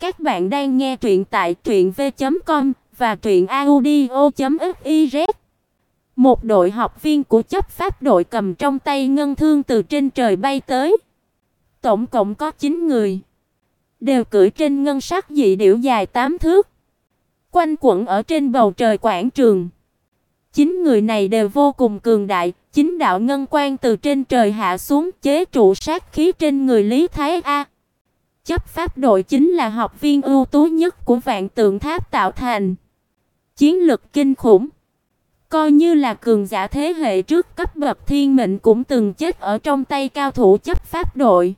Các bạn đang nghe truyện tại truyệnv.com và truyệnaudio.fiz. Một đội học viên của chấp pháp đội cầm trong tay ngân thương từ trên trời bay tới. Tổng cộng có 9 người, đều cưỡi trên ngân sắc dị điểu dài 8 thước, quanh quẩn ở trên bầu trời quảng trường. Chín người này đều vô cùng cường đại, chính đạo ngân quan từ trên trời hạ xuống chế trụ sát khí trên người Lý Thái A. Chấp pháp đội chính là học viên ưu tú nhất của Vạn Tượng Tháp tạo thành. Chiến lực kinh khủng, coi như là cường giả thế hệ trước cấp bậc thiên mệnh cũng từng chết ở trong tay cao thủ chấp pháp đội.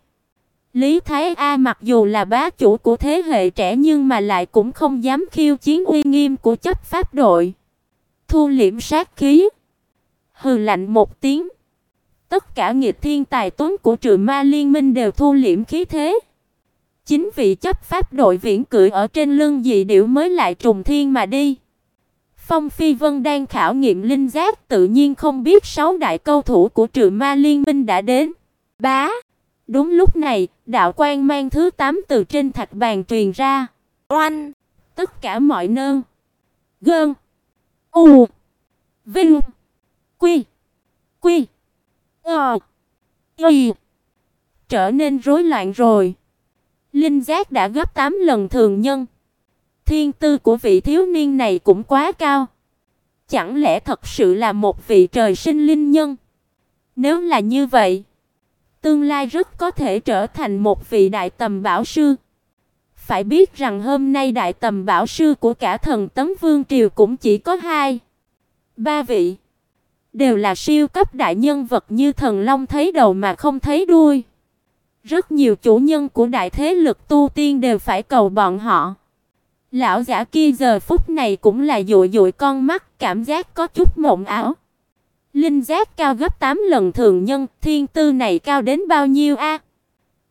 Lý Thái A mặc dù là bá chủ của thế hệ trẻ nhưng mà lại cũng không dám khiêu chiến uy nghiêm của chấp pháp đội. Thu liễm sát khí, hừ lạnh một tiếng. Tất cả nghịch thiên tài tuấn của Trừ Ma Liên Minh đều thu liễm khí thế. Chính vị chấp pháp đội viễn cưỡi ở trên lưng dị điểu mới lại trùng thiên mà đi. Phong Phi Vân đang khảo nghiệm linh giác, tự nhiên không biết sáu đại câu thủ của Trừ Ma Liên Minh đã đến. Bá. Đúng lúc này, đạo quan mang thứ 8 từ trên thạch bàn truyền ra. Oanh! Tất cả mọi nơn. Gơn. U. Vinh. Quy. Quy. Ờ. Y. Trở nên rối loạn rồi. Linh giác đã gấp 8 lần thường nhân. Thiên tư của vị thiếu niên này cũng quá cao. Chẳng lẽ thật sự là một vị trời sinh linh nhân? Nếu là như vậy, tương lai rất có thể trở thành một vị đại tầm bảo sư. Phải biết rằng hôm nay đại tầm bảo sư của cả thần tấm vương triều cũng chỉ có hai, ba vị, đều là siêu cấp đại nhân vật như thần long thấy đầu mà không thấy đuôi. Rất nhiều chủ nhân của đại thế lực tu tiên đều phải cầu bọn họ. Lão giả kia giờ phút này cũng là dụi dụi con mắt, cảm giác có chút mộng ảo. Linh giác cao gấp 8 lần thường nhân, thiên tư này cao đến bao nhiêu a?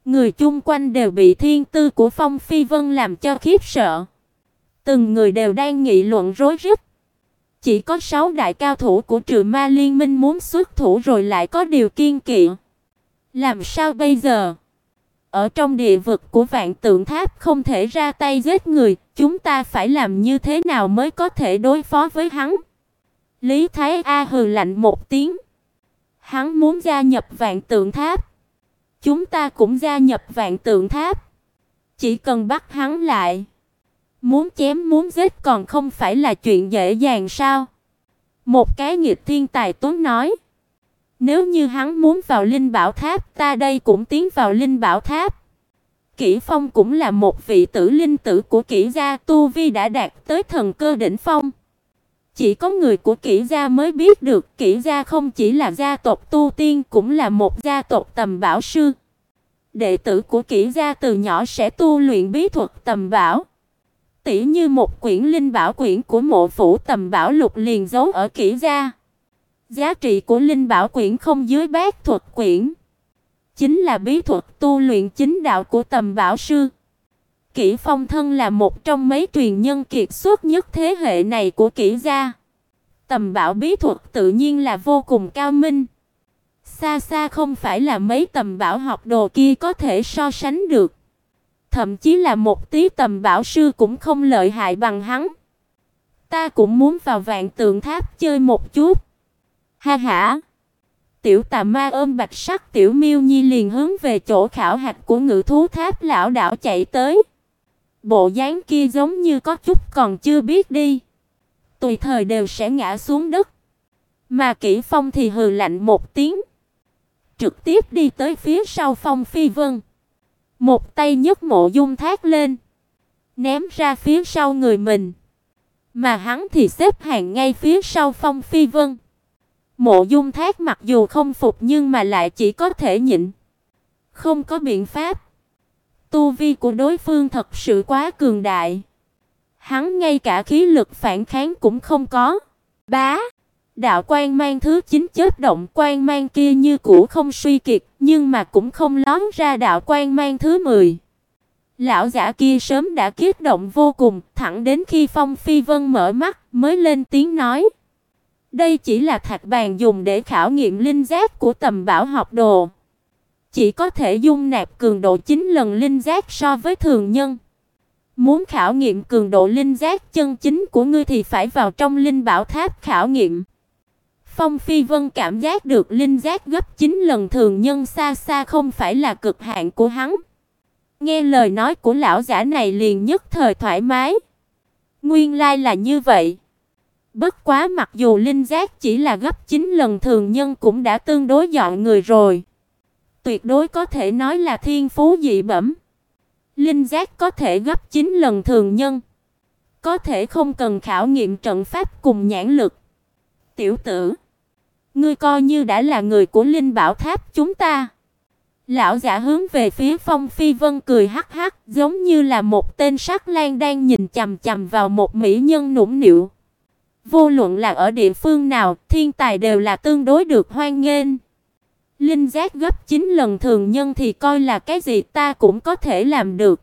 Người chung quanh đều bị thiên tư của Phong Phi Vân làm cho khiếp sợ. Từng người đều đang nghị luận rối rít. Chỉ có 6 đại cao thủ của Trừ Ma Liên Minh muốn xuất thủ rồi lại có điều kiên kỵ. Làm sao bây giờ? Ở trong địa vực của Vạn Tượng Tháp không thể ra tay giết người, chúng ta phải làm như thế nào mới có thể đối phó với hắn? Lý Thái A hừ lạnh một tiếng. Hắn muốn gia nhập Vạn Tượng Tháp. Chúng ta cũng gia nhập Vạn Tượng Tháp. Chỉ cần bắt hắn lại, muốn chém muốn giết còn không phải là chuyện dễ dàng sao? Một cái nghịch thiên tài tuấn nói. Nếu như hắn muốn vào Linh Bảo Tháp, ta đây cũng tiến vào Linh Bảo Tháp. Kỷ Phong cũng là một vị tử linh tử của Kỷ gia, tu vi đã đạt tới thần cơ đỉnh phong. Chỉ có người của Kỷ gia mới biết được, Kỷ gia không chỉ là gia tộc tu tiên cũng là một gia tộc tầm bảo sư. Đệ tử của Kỷ gia từ nhỏ sẽ tu luyện bí thuật tầm bảo. Tỷ như một quyển linh bảo quyển của mộ phủ tầm bảo lục liền giấu ở Kỷ gia. Giá trị của linh bảo quyển không dưới bát thuật quyển, chính là bí thuật tu luyện chính đạo của tầm bảo sư. Kỷ Phong thân là một trong mấy truyền nhân kiệt xuất nhất thế hệ này của Kỷ gia. Tầm bảo bí thuật tự nhiên là vô cùng cao minh. Xa xa không phải là mấy tầm bảo học đồ kia có thể so sánh được. Thậm chí là một tí tầm bảo sư cũng không lợi hại bằng hắn. Ta cũng muốn vào Vạn Tượng Tháp chơi một chút. Ha ha. Tiểu tà ma ôm bạch sắc tiểu miêu nhi liền hướng về chỗ khảo hạch của ngự thú tháp lão đảo chạy tới. Bộ dáng kia giống như có chút còn chưa biết đi. Tùy thời đều sẽ ngã xuống đất. Mà kỹ Phong thì hừ lạnh một tiếng, trực tiếp đi tới phía sau Phong Phi Vân. Một tay nhấc mộ dung thác lên, ném ra phía sau người mình. Mà hắn thì xếp hàng ngay phía sau Phong Phi Vân. Mộ Dung Thác mặc dù không phục nhưng mà lại chỉ có thể nhịn. Không có biện pháp. Tu vi của đối phương thật sự quá cường đại. Hắn ngay cả khí lực phản kháng cũng không có. Bá, đạo quan mang thứ chín chớp động, quan mang kia như cũ không suy kiệt, nhưng mà cũng không lóm ra đạo quan mang thứ 10. Lão giả kia sớm đã kích động vô cùng, thẳng đến khi Phong Phi Vân mở mắt mới lên tiếng nói: đây chỉ là thạch bàn dùng để khảo nghiệm linh giác của tầm bảo học đồ. Chỉ có thể dung nạp cường độ 9 lần linh giác so với thường nhân. Muốn khảo nghiệm cường độ linh giác chân chính của ngươi thì phải vào trong linh bảo tháp khảo nghiệm. Phong Phi Vân cảm giác được linh giác gấp 9 lần thường nhân xa xa không phải là cực hạn của hắn. Nghe lời nói của lão giả này liền nhất thời thoải mái. Nguyên lai là như vậy. Bất quá mặc dù linh giác chỉ là gấp 9 lần thường nhân cũng đã tương đối dọn người rồi. Tuyệt đối có thể nói là thiên phú dị bẩm. Linh giác có thể gấp 9 lần thường nhân. Có thể không cần khảo nghiệm trận pháp cùng nhãn lực. Tiểu tử, ngươi coi như đã là người của Linh Bảo Tháp chúng ta. Lão giả hướng về phía Phong Phi Vân cười hắc hắc, giống như là một tên sắc lang đang nhìn chằm chằm vào một mỹ nhân nũng nịu. Vô luận là ở địa phương nào, thiên tài đều là tương đối được hoan nghênh. Linh giác gấp 9 lần thường nhân thì coi là cái gì ta cũng có thể làm được.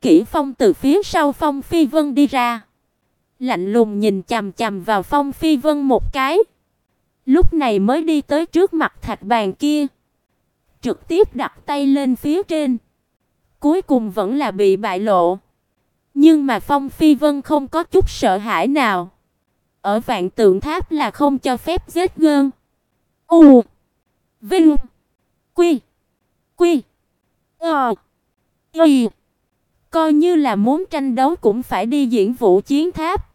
Kỷ Phong từ phía sau Phong Phi Vân đi ra, lạnh lùng nhìn chằm chằm vào Phong Phi Vân một cái. Lúc này mới đi tới trước mặt thạch bàn kia, trực tiếp đặt tay lên phía trên. Cuối cùng vẫn là bị bại lộ. Nhưng mà Phong Phi Vân không có chút sợ hãi nào. Ở Vạn Tượng Tháp là không cho phép giết gơn. U Vinh Quy Quy Ờ Y Coi như là muốn tranh đấu cũng phải đi diễn vũ chiến tháp.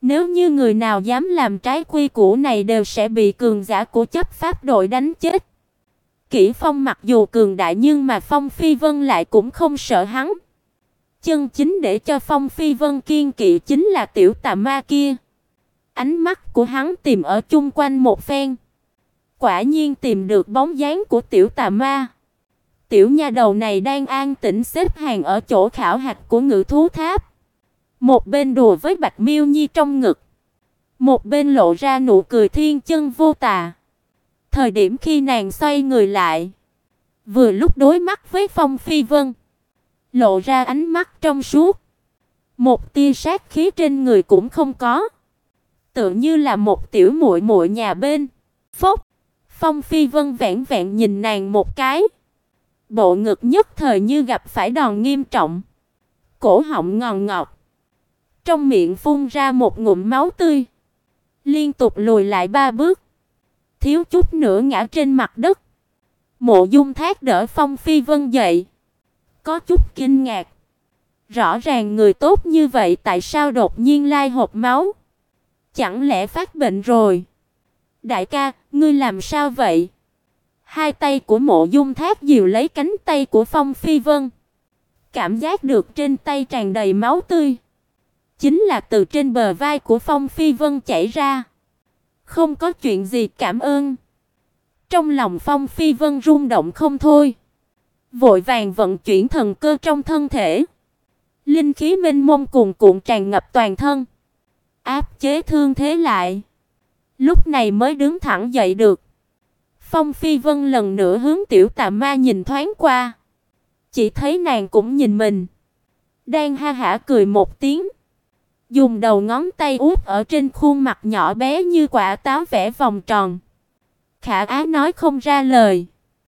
Nếu như người nào dám làm trái quy củ này đều sẽ bị cường giả của chấp pháp đội đánh chết. Kỷ Phong mặc dù cường đại nhưng mà Phong Phi Vân lại cũng không sợ hắn. Chân chính để cho Phong Phi Vân kiên kỵ chính là tiểu tà ma kia. Ánh mắt của hắn tìm ở chung quanh một phen. Quả nhiên tìm được bóng dáng của tiểu tà ma. Tiểu nha đầu này đang an tĩnh xếp hàng ở chỗ khảo hạch của ngự thú tháp. Một bên đùa với Bạch Miêu Nhi trong ngực, một bên lộ ra nụ cười thiên chân vô tà. Thời điểm khi nàng xoay người lại, vừa lúc đối mắt với Phong Phi Vân, lộ ra ánh mắt trong suốt, một tia sát khí trên người cũng không có, tựa như là một tiểu muội muội nhà bên. Phốc, Phong Phi Vân vẹn vẹn nhìn nàng một cái, bộ ngực nhất thời như gặp phải đòn nghiêm trọng, cổ họng ngòn ngọt, trong miệng phun ra một ngụm máu tươi, liên tục lùi lại ba bước thiếu chút nữa ngã trên mặt đất. Mộ Dung Thác đỡ Phong Phi Vân dậy, có chút kinh ngạc. Rõ ràng người tốt như vậy tại sao đột nhiên lai hộp máu? Chẳng lẽ phát bệnh rồi? Đại ca, ngươi làm sao vậy? Hai tay của Mộ Dung Thác dìu lấy cánh tay của Phong Phi Vân. Cảm giác được trên tay tràn đầy máu tươi, chính là từ trên bờ vai của Phong Phi Vân chảy ra. Không có chuyện gì cảm ơn. Trong lòng Phong Phi Vân rung động không thôi. Vội vàng vận chuyển thần cơ trong thân thể. Linh khí mênh mông cuồn cuộn tràn ngập toàn thân. Áp chế thương thế lại. Lúc này mới đứng thẳng dậy được. Phong Phi Vân lần nữa hướng tiểu tà ma nhìn thoáng qua. Chỉ thấy nàng cũng nhìn mình. Đang ha hả cười một tiếng. Dùng đầu ngón tay út ở trên khuôn mặt nhỏ bé như quả táo vẽ vòng tròn. Khả Á nói không ra lời.